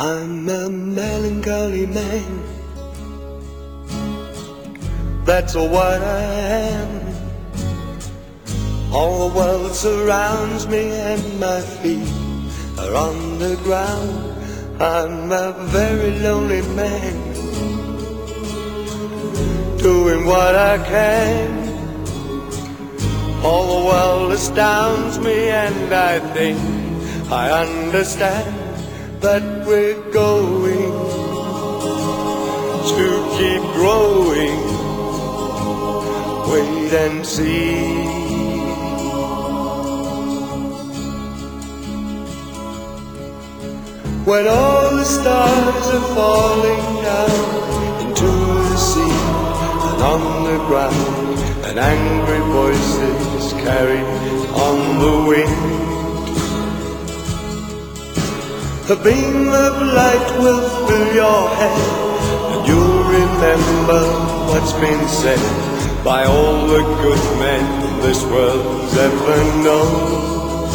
I'm a melancholy man. That's what I am. All the world surrounds me and my feet are on the ground. I'm a very lonely man. Doing what I can. All the world astounds me and I think I understand that we're going to keep growing. Wait and see. When all the stars are falling down into the sea and on the ground, and angry voices carry on the wind. A beam of light will fill your head, and you'll remember what's been said by all the good men this world's ever known.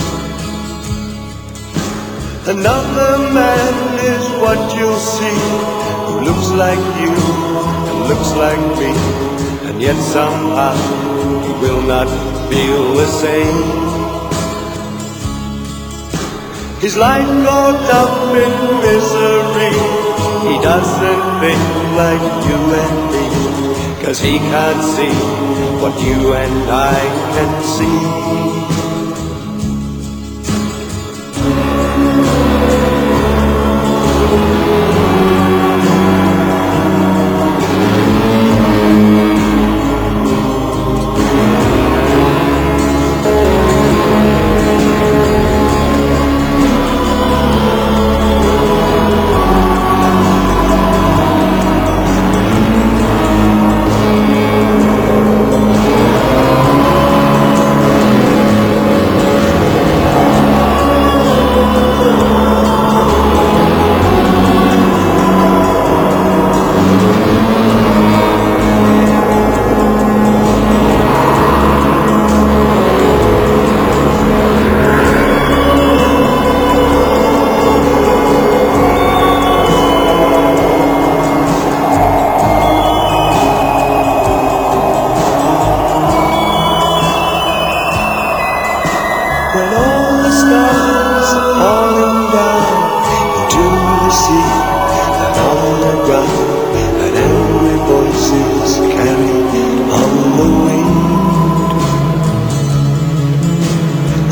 Another man is what you'll see, who looks like you and looks like me, and yet somehow he will not feel the same. His life caught up in misery. He doesn't think like you and me, cause he can't see what you and I can see.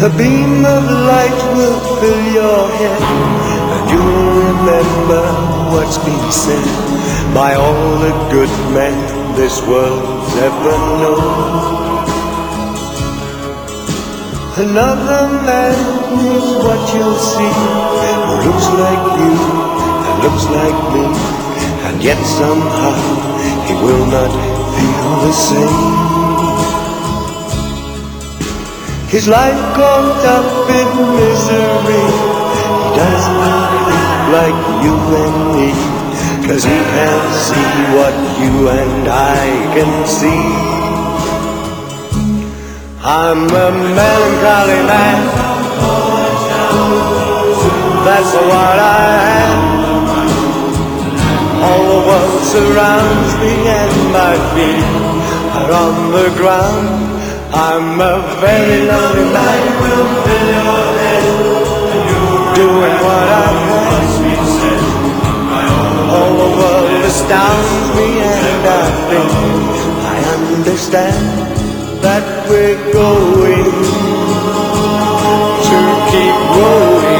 A beam of light will fill your head, and you'll remember what's been said by all the good men this world's ever known. Another man is what you'll see Who looks like you and looks like me And yet somehow he will not feel the same His life caught up in misery He does not think like you and me Cause he can't see what you and I can see I'm a melancholy man. That's what I am. All the world surrounds me and my feet are on the ground. I'm a very lonely man. Doing what I can. All the world astounds me and I think I understand that we're going to keep growing.